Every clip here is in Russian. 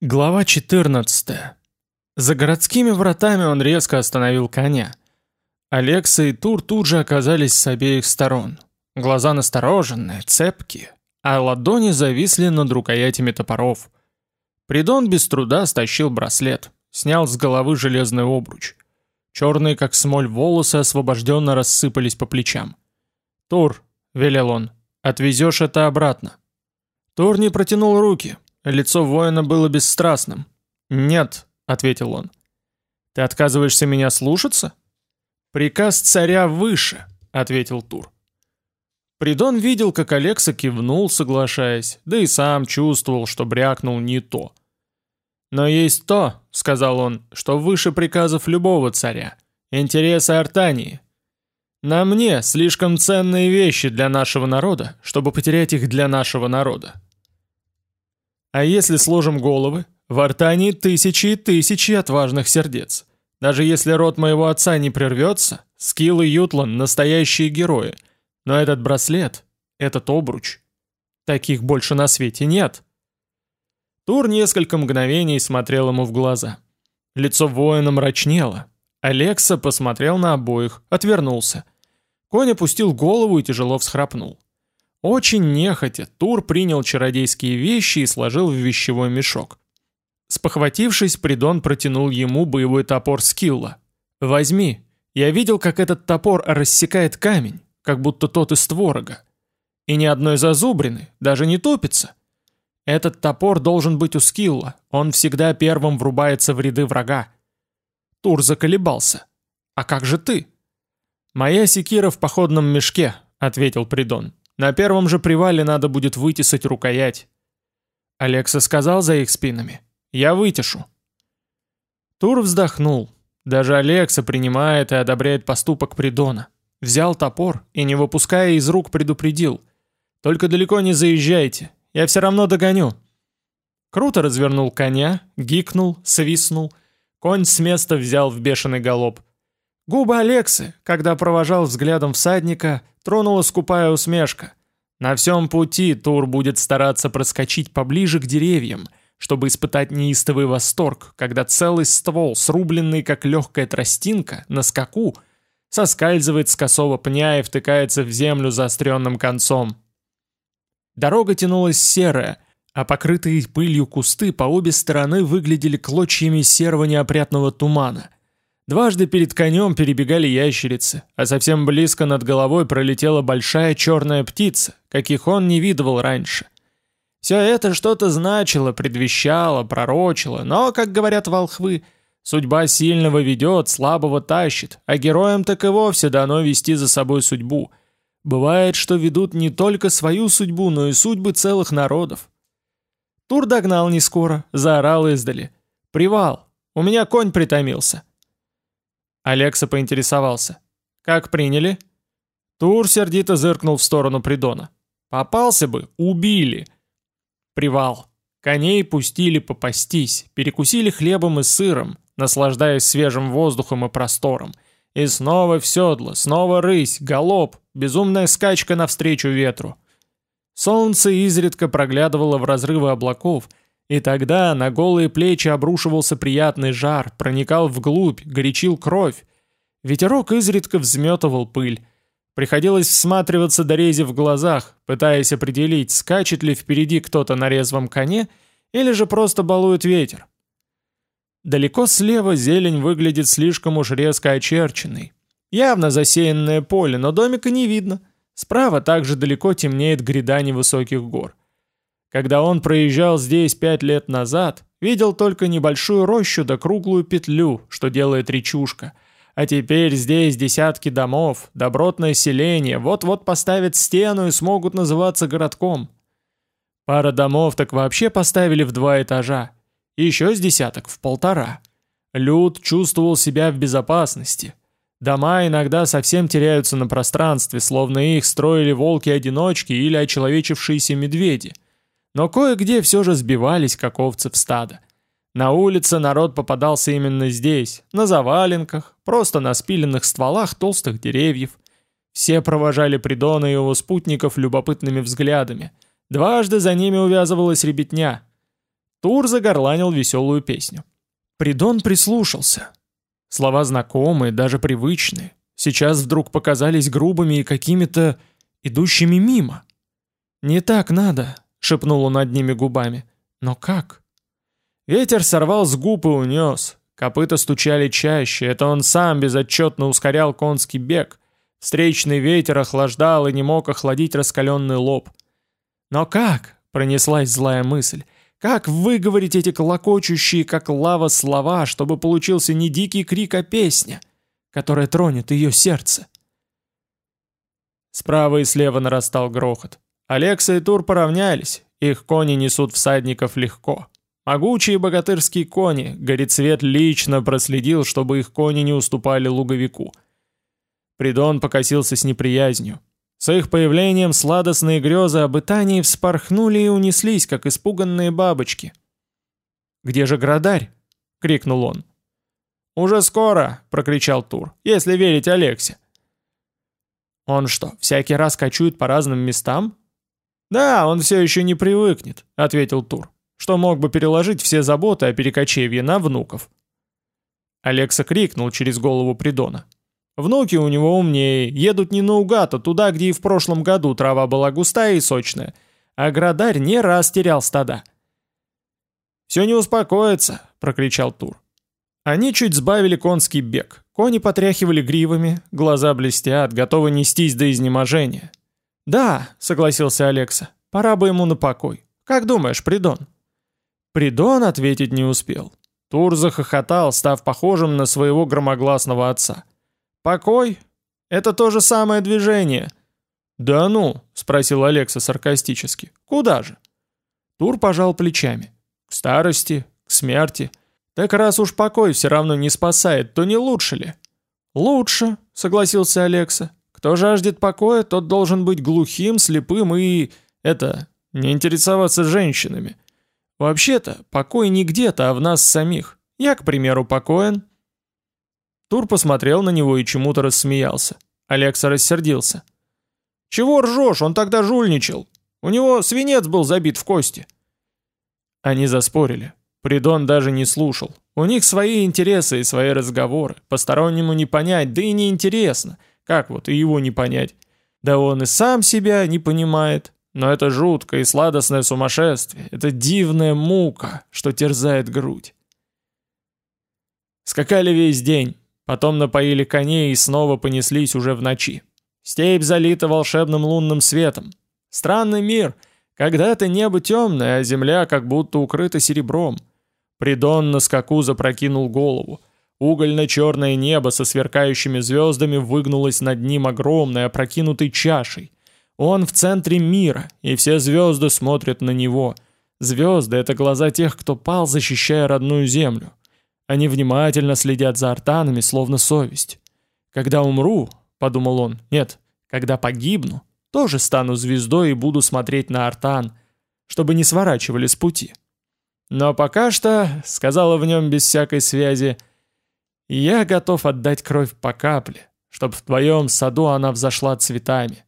Глава 14. За городскими вратами он резко остановил коня. Алекса и Тур тут же оказались с обеих сторон. Глаза настороженные, цепкие, а ладони зависли над рукоятями топоров. Придон без труда стащил браслет, снял с головы железный обруч. Черные, как смоль, волосы освобожденно рассыпались по плечам. «Тур», — велел он, — «отвезешь это обратно». Тур не протянул руки, Лицо воина было бесстрастным. «Нет», — ответил он. «Ты отказываешься меня слушаться?» «Приказ царя выше», — ответил Тур. Придон видел, как Алекса кивнул, соглашаясь, да и сам чувствовал, что брякнул не то. «Но есть то», — сказал он, — «что выше приказов любого царя. Интересы Артании. На мне слишком ценные вещи для нашего народа, чтобы потерять их для нашего народа. А если сложим головы, в Артании тысячи и тысячи отважных сердец. Даже если род моего отца не прервется, Скилл и Ютлан — настоящие герои. Но этот браслет, этот обруч, таких больше на свете нет. Тур несколько мгновений смотрел ему в глаза. Лицо воина мрачнело. Алекса посмотрел на обоих, отвернулся. Конь опустил голову и тяжело всхрапнул. Очень нехотя Тур принял чародейские вещи и сложил в вещевой мешок. Спохватившись, Придон протянул ему боевой топор Скилла. «Возьми. Я видел, как этот топор рассекает камень, как будто тот из творога. И ни одной зазубрины, даже не топится. Этот топор должен быть у Скилла, он всегда первым врубается в ряды врага». Тур заколебался. «А как же ты?» «Моя секира в походном мешке», — ответил Придон. На первом же привале надо будет вытесать рукоять. Алекса сказал за их спинами. Я вытешу. Тур вздохнул. Даже Алекса принимает и одобряет поступок Придона. Взял топор и, не выпуская из рук, предупредил. «Только далеко не заезжайте, я все равно догоню». Круто развернул коня, гикнул, свистнул. Конь с места взял в бешеный галоп. Губы Алексы, когда провожал взглядом всадника, тронула скупая усмешка. На всем пути Тур будет стараться проскочить поближе к деревьям, чтобы испытать неистовый восторг, когда целый ствол, срубленный как легкая тростинка, на скаку, соскальзывает с косого пня и втыкается в землю заостренным концом. Дорога тянулась серая, а покрытые пылью кусты по обе стороны выглядели клочьями серого неопрятного тумана — Дважды перед конем перебегали ящерицы, а совсем близко над головой пролетела большая черная птица, каких он не видывал раньше. Все это что-то значило, предвещало, пророчило, но, как говорят волхвы, судьба сильного ведет, слабого тащит, а героям так и вовсе дано вести за собой судьбу. Бывает, что ведут не только свою судьбу, но и судьбы целых народов. Тур догнал не скоро, заорал издали. «Привал! У меня конь притомился!» Алекса поинтересовался. «Как приняли?» Тур сердито зыркнул в сторону Придона. «Попался бы, убили!» Привал. Коней пустили попастись, перекусили хлебом и сыром, наслаждаясь свежим воздухом и простором. И снова в седло, снова рысь, галоп, безумная скачка навстречу ветру. Солнце изредка проглядывало в разрывы облаков, и тогда на голые плечи обрушивался приятный жар, проникал вглубь, горячил кровь. Ветерок изредка взметывал пыль. Приходилось всматриваться до рези в глазах, пытаясь определить, скачет ли впереди кто-то на резвом коне, или же просто балует ветер. Далеко слева зелень выглядит слишком уж резко очерченной. Явно засеянное поле, но домика не видно. Справа также далеко темнеет гряда невысоких гор. Когда он проезжал здесь пять лет назад, видел только небольшую рощу да круглую петлю, что делает речушка. А теперь здесь десятки домов, добротное селение, вот-вот поставят стену и смогут называться городком. Пара домов так вообще поставили в два этажа. еще с десяток в полтора. Люд чувствовал себя в безопасности. Дома иногда совсем теряются на пространстве, словно их строили волки-одиночки или очеловечившиеся медведи – но кое-где все же сбивались, как овцы в стадо. На улице народ попадался именно здесь, на заваленках, просто на спиленных стволах толстых деревьев. Все провожали Придона и его спутников любопытными взглядами. Дважды за ними увязывалась ребятня. Тур загорланил веселую песню. Придон прислушался. Слова знакомые, даже привычные. Сейчас вдруг показались грубыми и какими-то идущими мимо. «Не так надо», — шепнул он одними губами. «Но как?» Ветер сорвал с губ и унес. Копыта стучали чаще, это он сам безотчетно ускорял конский бег. Встречный ветер охлаждал и не мог охладить раскаленный лоб. «Но как?» — пронеслась злая мысль. «Как выговорить эти колокочущие, как лава, слова, чтобы получился не дикий крик, а песня, которая тронет ее сердце?» Справа и слева нарастал грохот. Алекса и Тур поравнялись, их кони несут всадников легко. Могучие богатырские кони, Горецвет лично проследил, чтобы их кони не уступали луговику. Придон покосился с неприязнью. С их появлением сладостные грезы об Итании вспорхнули и унеслись, как испуганные бабочки. «Где же Градарь?» — крикнул он. «Уже скоро!» — прокричал Тур, — «если верить Алексе». «Он что, всякий раз кочует по разным местам?» «Да, он все еще не привыкнет», — ответил Тур, «что мог бы переложить все заботы о перекочевье на внуков». Алекса крикнул через голову Придона. Внуки у него умнее, едут не наугад, а туда, где и в прошлом году трава была густая и сочная, а Градарь не раз терял стада. «Все не успокоится», — прокричал Тур. Они чуть сбавили конский бег. Кони потряхивали гривами, глаза блестят, готовы нестись до изнеможения. «Да», — согласился Алекса, — «пора бы ему на покой. Как думаешь, Придон?» Придон ответить не успел. Тур захохотал, став похожим на своего громогласного отца. «Покой? Это то же самое движение». «Да ну?» — спросил Алекса саркастически. «Куда же?» Тур пожал плечами. «К старости, к смерти. Так раз уж покой все равно не спасает, то не лучше ли?» «Лучше», — согласился Алекса. «Кто жаждет покоя, тот должен быть глухим, слепым и... это... не интересоваться женщинами. Вообще-то, покой не где-то, а в нас самих. Я, к примеру, покоен, Тур посмотрел на него и чему-то рассмеялся. Алекса рассердился. «Чего ржешь? Он тогда жульничал. У него свинец был забит в кости». Они заспорили. Придон даже не слушал. У них свои интересы и свои разговоры. Постороннему не понять, да и не интересно. Как вот и его не понять? Да он и сам себя не понимает. Но это жуткое и сладостное сумасшествие. Это дивная мука, что терзает грудь. Скакали весь день. Потом напоили коней и снова понеслись уже в ночи. Степь залита волшебным лунным светом. Странный мир. Когда-то небо темное, а земля как будто укрыта серебром. Придон на скаку запрокинул голову. Угольно-черное небо со сверкающими звездами выгнулось над ним огромной опрокинутой чашей. Он в центре мира, и все звезды смотрят на него. Звезды — это глаза тех, кто пал, защищая родную землю. Они внимательно следят за артанами, словно совесть. «Когда умру», — подумал он, — «нет, когда погибну, тоже стану звездой и буду смотреть на артан, чтобы не сворачивали с пути». «Но пока что», — сказала в нем без всякой связи, — «я готов отдать кровь по капле, чтоб в твоем саду она взошла цветами».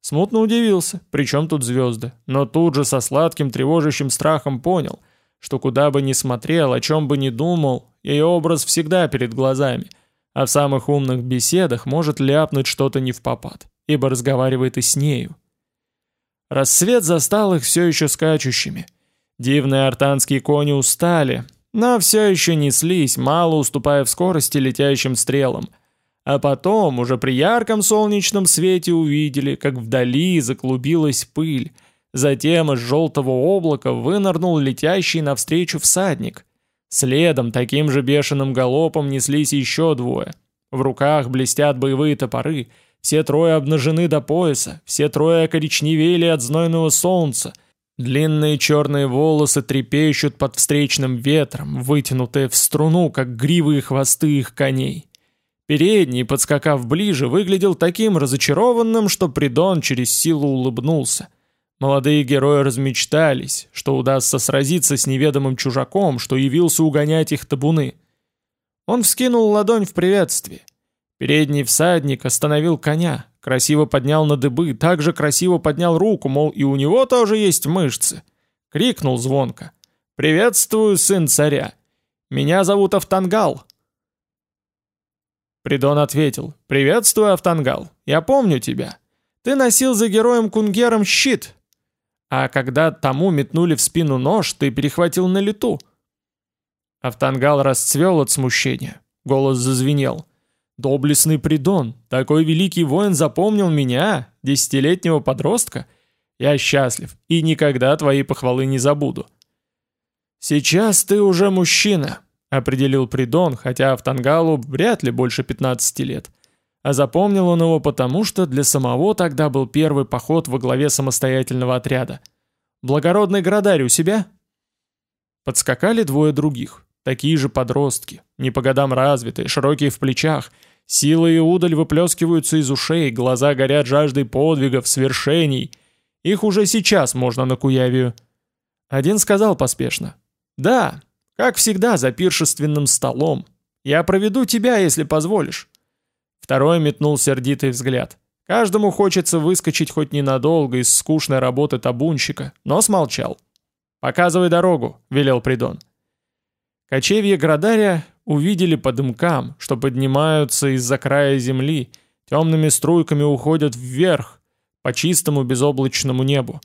Смутно удивился, причем тут звезды, но тут же со сладким тревожащим страхом понял — что куда бы ни смотрел, о чем бы ни думал, ее образ всегда перед глазами, а в самых умных беседах может ляпнуть что-то не в попад, ибо разговаривает и с нею. Рассвет застал их все еще скачущими. Дивные артанские кони устали, но все еще неслись, мало уступая в скорости летящим стрелам. А потом, уже при ярком солнечном свете увидели, как вдали заклубилась пыль, Затем из желтого облака вынырнул летящий навстречу всадник. Следом таким же бешеным галопом неслись еще двое. В руках блестят боевые топоры, все трое обнажены до пояса, все трое окоричневели от знойного солнца. Длинные черные волосы трепещут под встречным ветром, вытянутые в струну, как гривы и хвосты их коней. Передний, подскакав ближе, выглядел таким разочарованным, что Придон через силу улыбнулся. Молодые герои размечтались, что удастся сразиться с неведомым чужаком, что явился угонять их табуны. Он вскинул ладонь в приветствии. Передний всадник остановил коня, красиво поднял на дыбы, также красиво поднял руку, мол, и у него тоже есть мышцы. Крикнул звонко. «Приветствую, сын царя! Меня зовут Автангал!» Придон ответил, «Приветствую, Автангал, я помню тебя. Ты носил за героем Кунгером щит, а когда тому метнули в спину нож, ты перехватил на лету». Автангал расцвел от смущения, голос зазвенел. «Доблестный Придон, такой великий воин запомнил меня, десятилетнего подростка. Я счастлив и никогда твои похвалы не забуду». «Сейчас ты уже мужчина», — определил Придон, хотя Автангалу вряд ли больше 15 лет. А запомнил он его потому, что для самого тогда был первый поход во главе самостоятельного отряда. «Благородный градарь у себя?» Подскакали двое других, такие же подростки, не по годам развитые, широкие в плечах. Сила и удаль выплескиваются из ушей, глаза горят жаждой подвигов, свершений. Их уже сейчас можно на Куявию. Один сказал поспешно. «Да, как всегда, за пиршественным столом. Я проведу тебя, если позволишь». Второй метнул сердитый взгляд. Каждому хочется выскочить хоть ненадолго из скучной работы табунщика, но смолчал. «Показывай дорогу», — велел Придон. Кочевье Градаря увидели по дымкам, что поднимаются из-за края земли, темными струйками уходят вверх, по чистому безоблачному небу.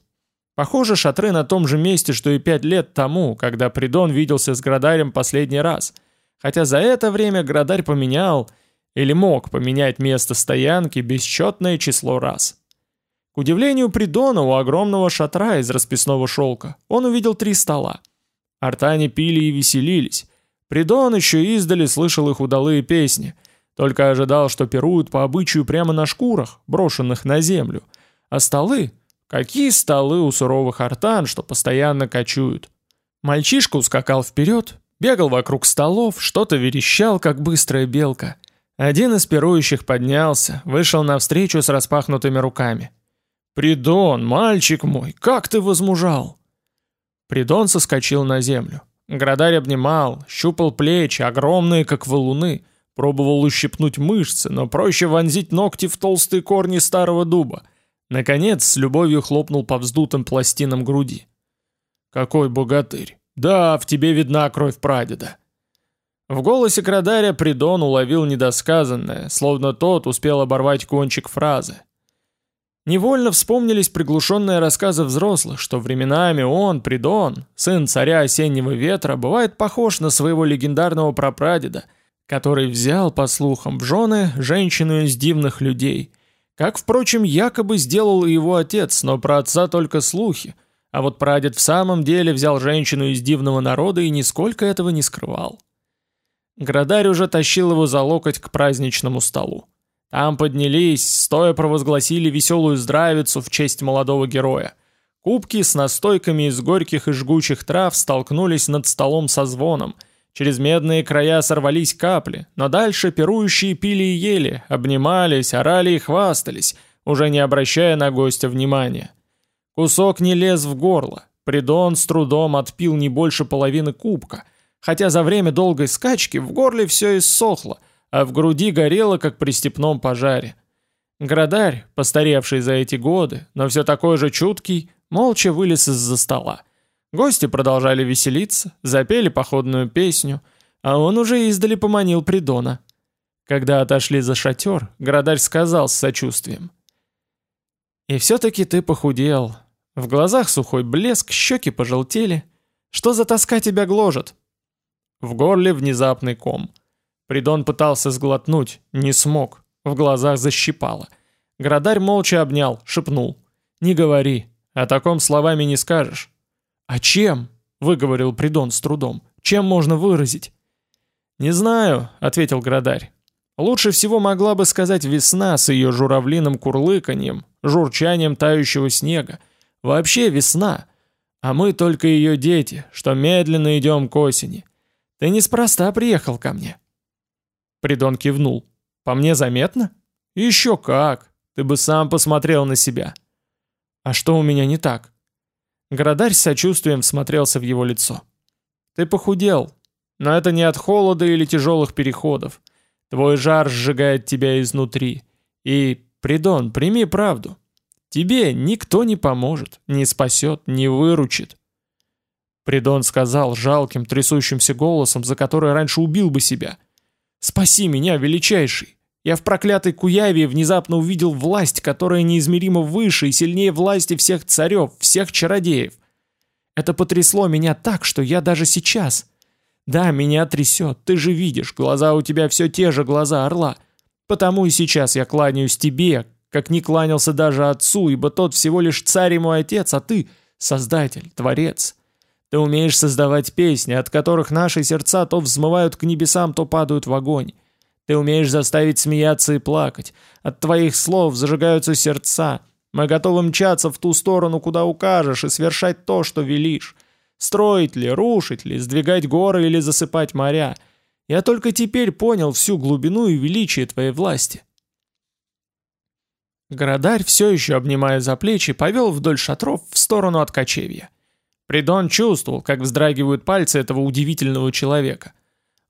Похоже, шатры на том же месте, что и пять лет тому, когда Придон виделся с Градарем последний раз. Хотя за это время Градарь поменял, или мог поменять место стоянки бесчетное число раз. К удивлению Придона у огромного шатра из расписного шелка он увидел три стола. Артане пили и веселились. Придон еще издали слышал их удалые песни, только ожидал, что пируют по обычаю прямо на шкурах, брошенных на землю. А столы Какие столы у суровых артан, что постоянно кочуют. Мальчишка ускакал вперед, бегал вокруг столов, что-то верещал, как быстрая белка. Один из пирующих поднялся, вышел навстречу с распахнутыми руками. «Придон, мальчик мой, как ты возмужал!» Придон соскочил на землю. Градарь обнимал, щупал плечи, огромные, как валуны, пробовал ущипнуть мышцы, но проще вонзить ногти в толстые корни старого дуба. Наконец, с любовью хлопнул по вздутым пластинам груди. «Какой богатырь! Да, в тебе видна кровь прадеда!» В голосе Крадаря Придон уловил недосказанное, словно тот успел оборвать кончик фразы. Невольно вспомнились приглушенные рассказы взрослых, что временами он, Придон, сын царя осеннего ветра, бывает похож на своего легендарного прапрадеда, который взял, по слухам, в жены женщину из дивных людей – как, впрочем, якобы сделал его отец, но про отца только слухи. А вот прадед в самом деле взял женщину из дивного народа и нисколько этого не скрывал. Градарь уже тащил его за локоть к праздничному столу. Там поднялись, стоя провозгласили веселую здравицу в честь молодого героя. Кубки с настойками из горьких и жгучих трав столкнулись над столом со звоном – Через медные края сорвались капли, но дальше пирующие пили и ели, обнимались, орали и хвастались, уже не обращая на гостя внимания. Кусок не лез в горло, Придон с трудом отпил не больше половины кубка, хотя за время долгой скачки в горле все иссохло, а в груди горело, как при степном пожаре. Градарь, постаревший за эти годы, но все такой же чуткий, молча вылез из-за стола. Гости продолжали веселиться, запели походную песню, а он уже издали поманил Придона. Когда отошли за шатер, Градарь сказал с сочувствием. «И все-таки ты похудел. В глазах сухой блеск, щеки пожелтели. Что за тоска тебя гложет?» В горле внезапный ком. Придон пытался сглотнуть, не смог, в глазах защипало. Градарь молча обнял, шепнул. «Не говори, о таком словами не скажешь. «А чем?» — выговорил Придон с трудом. «Чем можно выразить?» «Не знаю», — ответил Градарь. «Лучше всего могла бы сказать весна с ее журавлиным курлыканьем, журчанием тающего снега. Вообще весна. А мы только ее дети, что медленно идем к осени. Ты неспроста приехал ко мне». Придон кивнул. «По мне заметно?» «Еще как! Ты бы сам посмотрел на себя». «А что у меня не так?» Градарь с сочувствием смотрелся в его лицо. «Ты похудел, но это не от холода или тяжелых переходов. Твой жар сжигает тебя изнутри. И, Придон, прими правду. Тебе никто не поможет, не спасет, не выручит». Придон сказал жалким, трясущимся голосом, за который раньше убил бы себя. «Спаси меня, величайший! Я в проклятой Куяве внезапно увидел власть, которая неизмеримо выше и сильнее власти всех царев, всех чародеев. Это потрясло меня так, что я даже сейчас... Да, меня трясет, ты же видишь, глаза у тебя все те же глаза орла. Потому и сейчас я кланяюсь тебе, как не кланялся даже отцу, ибо тот всего лишь царь и мой отец, а ты — создатель, творец». Ты умеешь создавать песни, от которых наши сердца то взмывают к небесам, то падают в огонь. Ты умеешь заставить смеяться и плакать. От твоих слов зажигаются сердца. Мы готовы мчаться в ту сторону, куда укажешь, и совершать то, что велишь. Строить ли, рушить ли, сдвигать горы или засыпать моря. Я только теперь понял всю глубину и величие твоей власти. Городарь, все еще обнимая за плечи, повел вдоль шатров в сторону от кочевья. Придон чувствовал, как вздрагивают пальцы этого удивительного человека.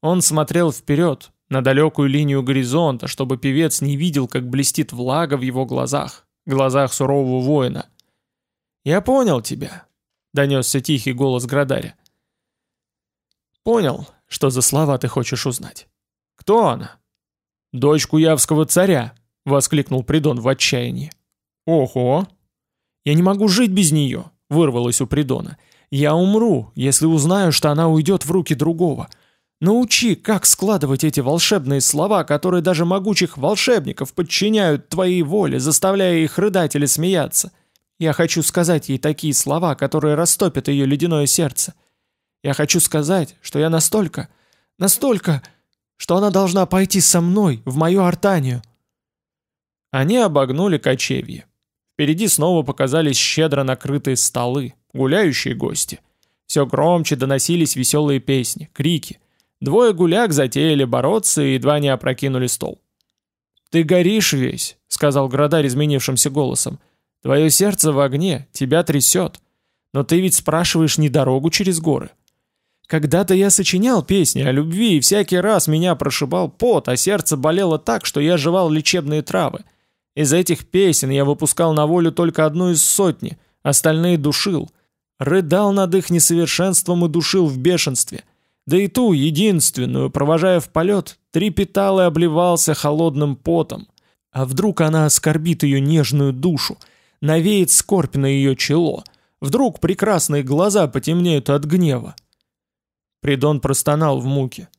Он смотрел вперед, на далекую линию горизонта, чтобы певец не видел, как блестит влага в его глазах, глазах сурового воина. «Я понял тебя», — донесся тихий голос Градаря. «Понял, что за слова ты хочешь узнать. Кто она?» «Дочь куявского царя», — воскликнул Придон в отчаянии. «Ого! Я не могу жить без нее», — вырвалось у Придона. Умру, если узнаю, что она уйдет в руки другого. Научи, как складывать эти волшебные слова, которые даже могучих волшебников подчиняют твоей воле, заставляя их рыдать или смеяться. Я хочу сказать ей такие слова, которые растопят ее ледяное сердце. Я хочу сказать, что я настолько, настолько, что она должна пойти со мной в мою артанию. Они обогнули кочевье. Впереди снова показались щедро накрытые столы, гуляющие гости. Все громче доносились веселые песни, крики. Двое гуляк затеяли бороться и едва не опрокинули стол. «Ты горишь весь», — сказал Градарь изменившимся голосом. «Твое сердце в огне, тебя трясет. Но ты ведь спрашиваешь не дорогу через горы». Когда-то я сочинял песни о любви, и всякий раз меня прошибал пот, а сердце болело так, что я жевал лечебные травы. Из этих песен я выпускал на волю только одну из сотни, остальные душил — рыдал над их несовершенством и душил в бешенстве. Да и ту, единственную, провожая в полет, трепетал и обливался холодным потом. А вдруг она оскорбит ее нежную душу, навеет скорбь на ее чело, вдруг прекрасные глаза потемнеют от гнева. Придон простонал в муке.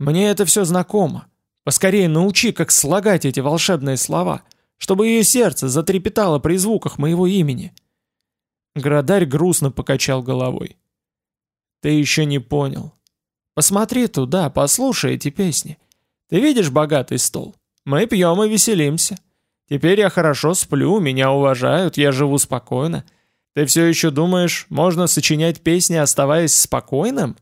«Мне это все знакомо. Поскорее научи, как слагать эти волшебные слова, чтобы ее сердце затрепетало при звуках моего имени». Градарь грустно покачал головой. «Ты еще не понял. Посмотри туда, послушай эти песни. Ты видишь богатый стол? Мы пьем и веселимся. Теперь я хорошо сплю, меня уважают, я живу спокойно. Ты все еще думаешь, можно сочинять песни, оставаясь спокойным?»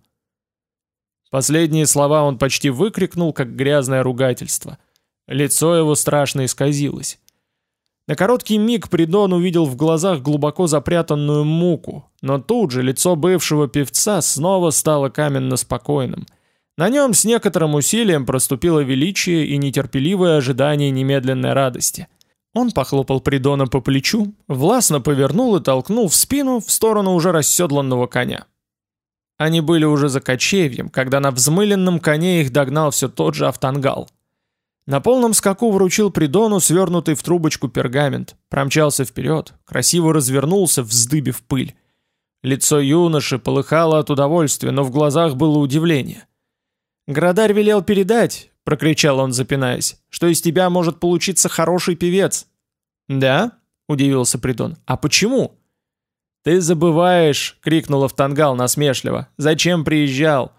Последние слова он почти выкрикнул, как грязное ругательство. Лицо его страшно исказилось. На короткий миг Придон увидел в глазах глубоко запрятанную муку, но тут же лицо бывшего певца снова стало каменно спокойным. На нем с некоторым усилием проступило величие и нетерпеливое ожидание немедленной радости. Он похлопал Придона по плечу, властно повернул и толкнул в спину в сторону уже расседланного коня. Они были уже за кочевьем, когда на взмыленном коне их догнал все тот же Автангал. На полном скаку вручил Придону свернутый в трубочку пергамент, промчался вперед, красиво развернулся, вздыбив пыль. Лицо юноши полыхало от удовольствия, но в глазах было удивление. «Градарь велел передать», — прокричал он, запинаясь, — «что из тебя может получиться хороший певец». «Да?» — удивился Придон. «А почему?» «Ты забываешь!» — крикнул Автангал насмешливо. «Зачем приезжал?»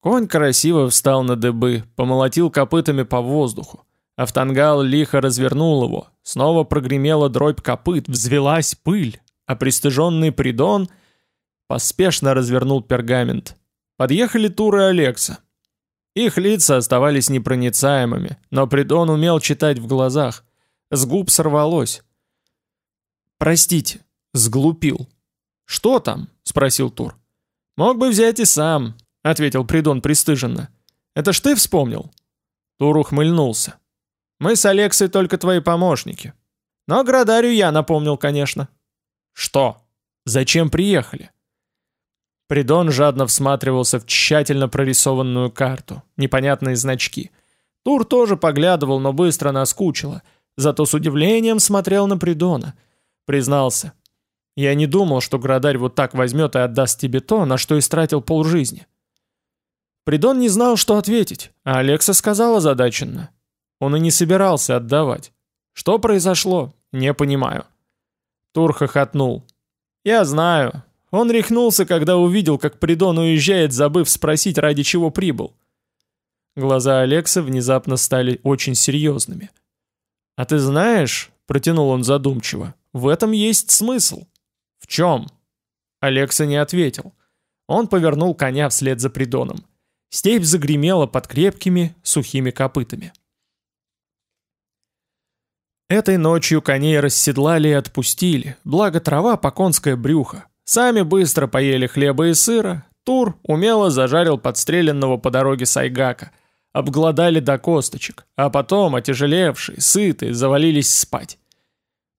Конь красиво встал на дыбы, помолотил копытами по воздуху. Автангал лихо развернул его, снова прогремела дробь копыт, взвелась пыль, а пристыженный придон поспешно развернул пергамент. Подъехали Тур и Алекса. Их лица оставались непроницаемыми, но придон умел читать в глазах. С губ сорвалось. «Простите, сглупил». «Что там?» — спросил Тур. «Мог бы взять и сам, — ответил Придон пристыженно. «Это ж ты вспомнил?» Тур ухмыльнулся. «Мы с Алексой только твои помощники. Но Градарю я напомнил, конечно». «Что? Зачем приехали?» Придон жадно всматривался в тщательно прорисованную карту, непонятные значки. Тур тоже поглядывал, но быстро наскучило, зато с удивлением смотрел на Придона. Признался. «Я не думал, что градарь вот так возьмет и отдаст тебе то, на что истратил полжизни». Придон не знал, что ответить, а Алекса сказала задаченно. Он и не собирался отдавать. Что произошло? Не понимаю. Тур хохотнул. Я знаю. Он рехнулся, когда увидел, как Придон уезжает, забыв спросить, ради чего прибыл. Глаза Алекса внезапно стали очень серьезными. «А ты знаешь, — протянул он задумчиво, — в этом есть смысл». «В чем?» Алекса не ответил. Он повернул коня вслед за Придоном. Степь загремела под крепкими, сухими копытами. Этой ночью коней расседлали и отпустили, благо трава по конское брюхо. Сами быстро поели хлеба и сыра, Тур умело зажарил подстреленного по дороге сайгака, обглодали до косточек, а потом, отяжелевшие, сытые, завалились спать.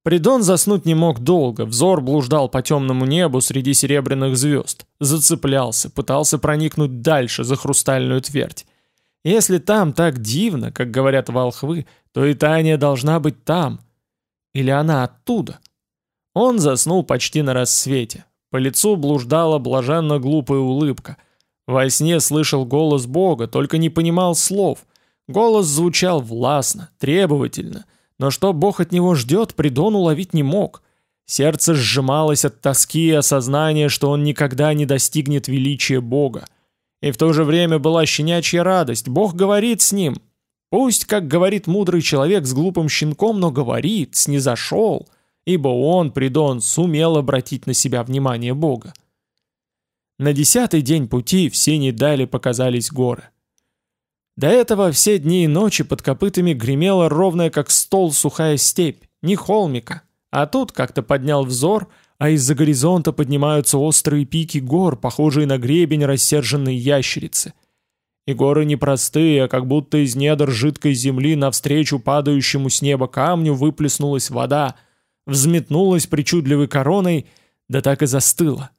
Придон заснуть не мог долго, взор блуждал по темному небу среди серебряных звезд, зацеплялся, пытался проникнуть дальше, за хрустальную твердь. Если там так дивно, как говорят волхвы, то и Таня должна быть там. Или она оттуда? Он заснул почти на рассвете. По лицу блуждала блаженно глупая улыбка. Во сне слышал голос Бога, только не понимал слов. Голос звучал властно, требовательно, но что Бог от него ждет, Придон уловить не мог. Сердце сжималось от тоски и осознания, что он никогда не достигнет величия Бога. И в то же время была щенячья радость. Бог говорит с ним. Пусть, как говорит мудрый человек с глупым щенком, но говорит, снизошел, ибо он, Придон, сумел обратить на себя внимание Бога. На десятый день пути в синей дали показались горы. До этого все дни и ночи под копытами гремела ровная как стол сухая степь, не холмика, а тут как-то поднял взор — а из-за горизонта поднимаются острые пики гор, похожие на гребень рассерженной ящерицы. И горы не простые, а как будто из недр жидкой земли навстречу падающему с неба камню выплеснулась вода, взметнулась причудливой короной, да так и застыла.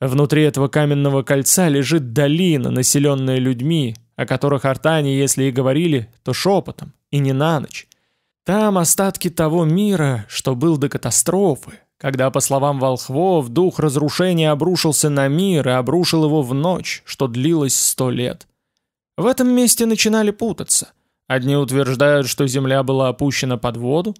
Внутри этого каменного кольца лежит долина, населенная людьми, о которых артане, если и говорили, то шепотом, и не на ночь. Там остатки того мира, что был до катастрофы, когда, по словам волхвов, дух разрушения обрушился на мир и обрушил его в ночь, что длилось сто лет. В этом месте начинали путаться. Одни утверждают, что земля была опущена под воду,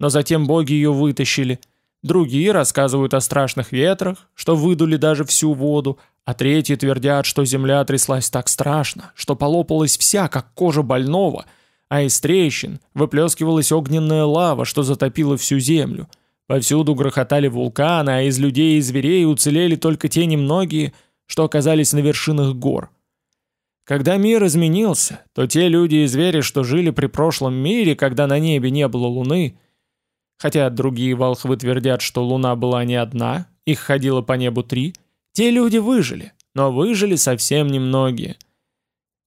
но затем боги ее вытащили. Другие рассказывают о страшных ветрах, что выдули даже всю воду, а третьи твердят, что земля тряслась так страшно, что полопалась вся, как кожа больного, а из трещин выплескивалась огненная лава, что затопила всю землю – Повсюду грохотали вулканы, а из людей и зверей уцелели только те немногие, что оказались на вершинах гор. Когда мир изменился, то те люди и звери, что жили при прошлом мире, когда на небе не было луны, хотя другие волхвы твердят, что луна была не одна, их ходило по небу три, те люди выжили, но выжили совсем немногие.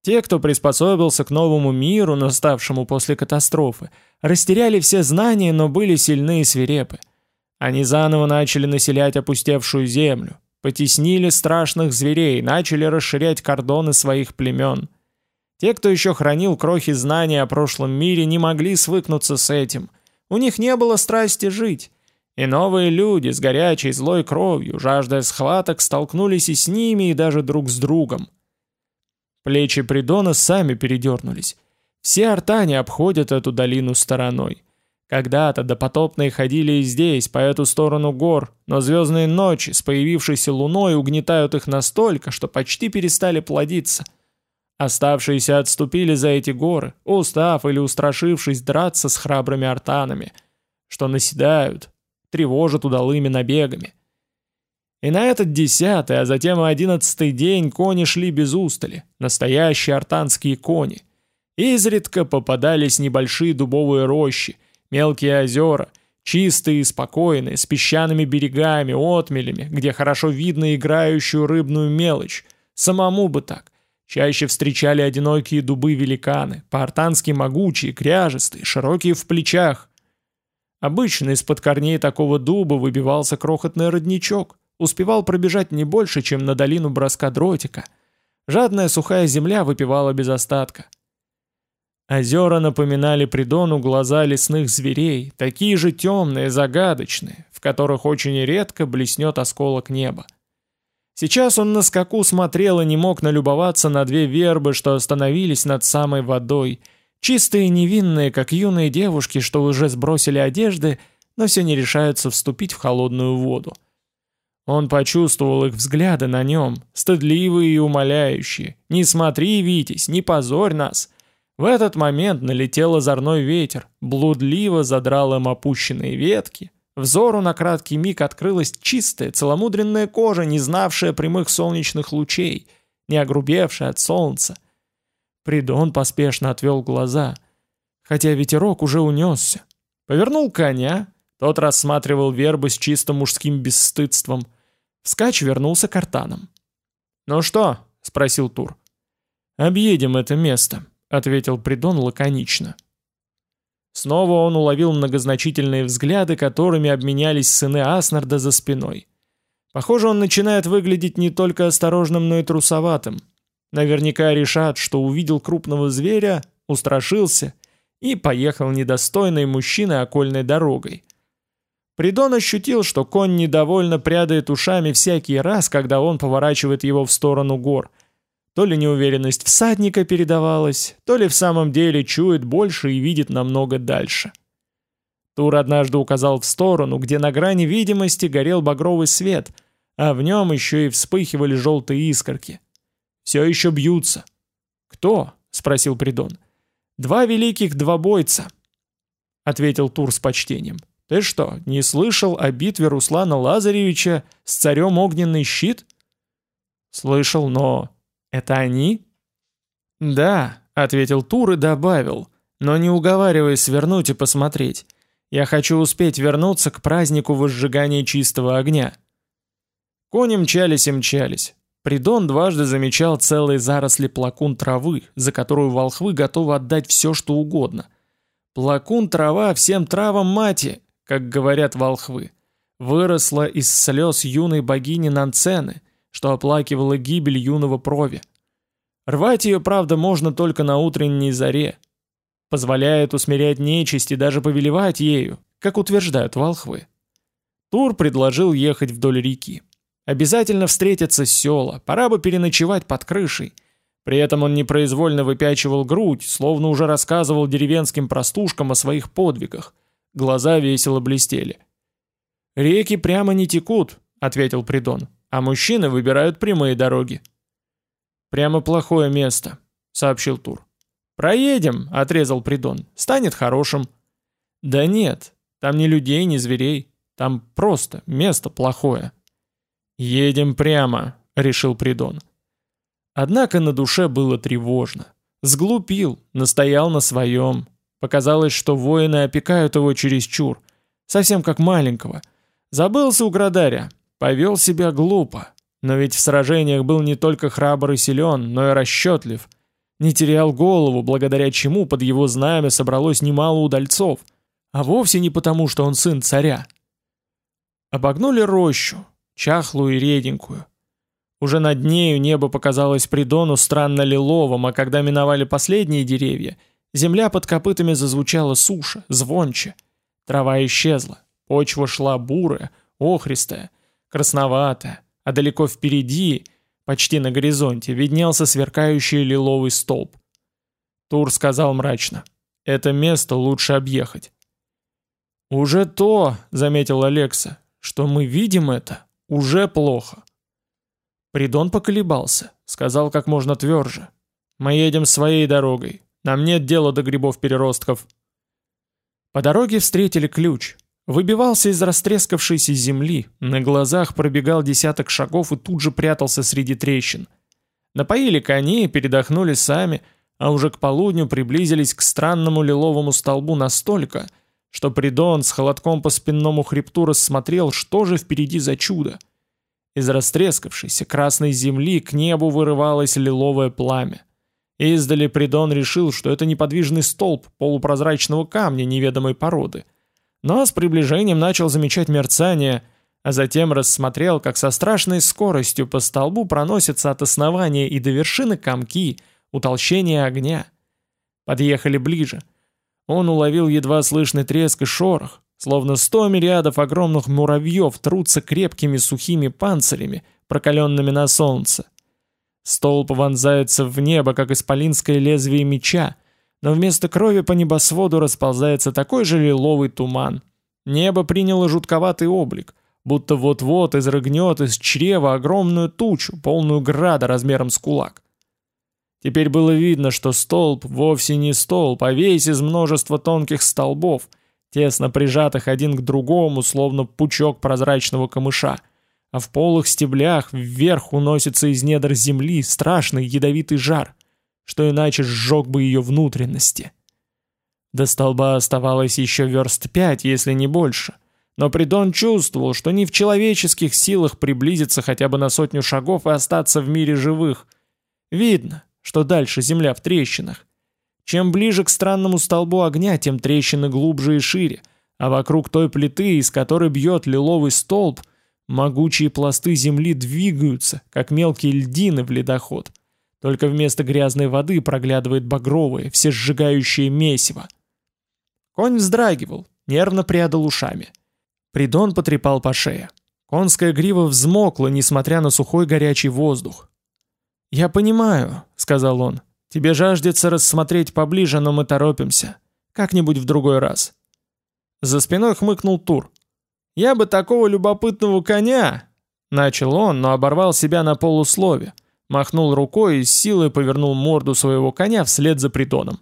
Те, кто приспособился к новому миру, наставшему после катастрофы, растеряли все знания, но были сильны и свирепы. Они заново начали населять опустевшую землю, потеснили страшных зверей, начали расширять кордоны своих племен. Те, кто еще хранил крохи знаний о прошлом мире, не могли свыкнуться с этим. У них не было страсти жить. И новые люди с горячей злой кровью, жаждая схваток, столкнулись и с ними, и даже друг с другом. Плечи Придона сами передернулись. Все артане обходят эту долину стороной. Когда-то допотопные ходили и здесь, по эту сторону гор, но звездные ночи с появившейся луной угнетают их настолько, что почти перестали плодиться. Оставшиеся отступили за эти горы, устав или устрашившись драться с храбрыми артанами, что наседают, тревожат удалыми набегами. И на этот десятый, а затем и одиннадцатый день кони шли без устали, настоящие артанские кони. Изредка попадались небольшие дубовые рощи, мелкие озера, чистые и спокойные, с песчаными берегами, отмелями, где хорошо видно играющую рыбную мелочь. Самому бы так. Чаще встречали одинокие дубы-великаны, по-артански могучие, кряжестые, широкие в плечах. Обычно из-под корней такого дуба выбивался крохотный родничок, успевал пробежать не больше, чем на долину броска дротика. Жадная сухая земля выпивала без остатка. Озера напоминали Придону глаза лесных зверей, такие же темные, загадочные, в которых очень редко блеснет осколок неба. Сейчас он на скаку смотрел и не мог налюбоваться на две вербы, что остановились над самой водой, чистые невинные, как юные девушки, что уже сбросили одежды, но все не решаются вступить в холодную воду. Он почувствовал их взгляды на нем, стыдливые и умоляющие. «Не смотри, Витязь, не позорь нас!» В этот момент налетел озорной ветер, блудливо задрал им опущенные ветки. Взору на краткий миг открылась чистая, целомудренная кожа, не знавшая прямых солнечных лучей, не огрубевшая от солнца. Придон поспешно отвел глаза, хотя ветерок уже унесся. Повернул коня, тот рассматривал вербы с чисто мужским бесстыдством. Вскач вернулся к артанам. «Ну что?» — спросил Тур. «Объедем это место», — ответил Придон лаконично. Снова он уловил многозначительные взгляды, которыми обменялись сыны Аснарда за спиной. Похоже, он начинает выглядеть не только осторожным, но и трусоватым. Наверняка решат, что увидел крупного зверя, устрашился и поехал недостойной мужчины окольной дорогой. Придон ощутил, что конь недовольно прядает ушами всякий раз, когда он поворачивает его в сторону гор — то ли неуверенность всадника передавалась, то ли в самом деле чует больше и видит намного дальше. Тур однажды указал в сторону, где на грани видимости горел багровый свет, а в нем еще и вспыхивали желтые искорки. «Все еще бьются». «Кто?» — спросил Придон. «Два великих двобойца», — ответил Тур с почтением. «Ты что, не слышал о битве Руслана Лазаревича с царем Огненный щит?» «Слышал, но «Это они?» «Да», — ответил Тур и добавил, «но не уговаривай свернуть и посмотреть. Я хочу успеть вернуться к празднику возжигания чистого огня». Кони мчались и мчались. Придон дважды замечал целые заросли плакун травы, за которую волхвы готовы отдать все, что угодно. Плакун трава всем травам мати, как говорят волхвы, выросла из слез юной богини Нанцены, что оплакивала гибель юного Прови. Рвать ее, правда, можно только на утренней заре. Позволяет усмирять нечисть и даже повелевать ею, как утверждают волхвы. Тур предложил ехать вдоль реки. Обязательно встретятся села, пора бы переночевать под крышей. При этом он непроизвольно выпячивал грудь, словно уже рассказывал деревенским простушкам о своих подвигах. Глаза весело блестели. «Реки прямо не текут», — ответил Придон а мужчины выбирают прямые дороги. «Прямо плохое место», — сообщил Тур. «Проедем», — отрезал Придон, — «станет хорошим». «Да нет, там ни людей, ни зверей, там просто место плохое». «Едем прямо», — решил Придон. Однако на душе было тревожно. Сглупил, настоял на своем. Показалось, что воины опекают его чересчур, совсем как маленького. Забылся у Градаря, Повел себя глупо, но ведь в сражениях был не только храбр и силен, но и расчетлив. Не терял голову, благодаря чему под его знамя собралось немало удальцов, а вовсе не потому, что он сын царя. Обогнули рощу, чахлую и реденькую. Уже над нею небо показалось придону странно лиловым, а когда миновали последние деревья, земля под копытами зазвучала суше, звонче. Трава исчезла, почва шла бурая, охристая, красновато, а далеко впереди, почти на горизонте, виднелся сверкающий лиловый столб. Тур сказал мрачно, «Это место лучше объехать». «Уже то», — заметил Алекса, — «что мы видим это, уже плохо». Придон поколебался, сказал как можно тверже. «Мы едем своей дорогой, нам нет дела до грибов-переростков». По дороге встретили ключ — Выбивался из растрескавшейся земли, на глазах пробегал десяток шагов и тут же прятался среди трещин. Напоили коней, передохнули сами, а уже к полудню приблизились к странному лиловому столбу настолько, что Придон с холодком по спинному хребту рассмотрел, что же впереди за чудо. Из растрескавшейся красной земли к небу вырывалось лиловое пламя. Издали Придон решил, что это неподвижный столб полупрозрачного камня неведомой породы — но с приближением начал замечать мерцание, а затем рассмотрел, как со страшной скоростью по столбу проносятся от основания и до вершины комки, утолщения огня. Подъехали ближе. Он уловил едва слышный треск и шорох, словно сто мириадов огромных муравьев трутся крепкими сухими панцирями, прокаленными на солнце. Столб вонзается в небо, как исполинское лезвие меча, но вместо крови по небосводу расползается такой же лиловый туман. Небо приняло жутковатый облик, будто вот-вот изрыгнет из чрева огромную тучу, полную града размером с кулак. Теперь было видно, что столб вовсе не столб, а весь из множества тонких столбов, тесно прижатых один к другому, словно пучок прозрачного камыша, а в полых стеблях вверх уносится из недр земли страшный ядовитый жар что иначе сжег бы ее внутренности. До столба оставалось еще верст пять, если не больше. Но Придон чувствовал, что не в человеческих силах приблизиться хотя бы на сотню шагов и остаться в мире живых. Видно, что дальше земля в трещинах. Чем ближе к странному столбу огня, тем трещины глубже и шире, а вокруг той плиты, из которой бьет лиловый столб, могучие пласты земли двигаются, как мелкие льдины в ледоход. Только вместо грязной воды проглядывает багровое, всесжигающее месиво. Конь вздрагивал, нервно прядал ушами. Придон потрепал по шее. Конская грива взмокла, несмотря на сухой горячий воздух. «Я понимаю», — сказал он. «Тебе жаждется рассмотреть поближе, но мы торопимся. Как-нибудь в другой раз». За спиной хмыкнул Тур. «Я бы такого любопытного коня...» Начал он, но оборвал себя на полуслове. Махнул рукой и с силой повернул морду своего коня вслед за притоном.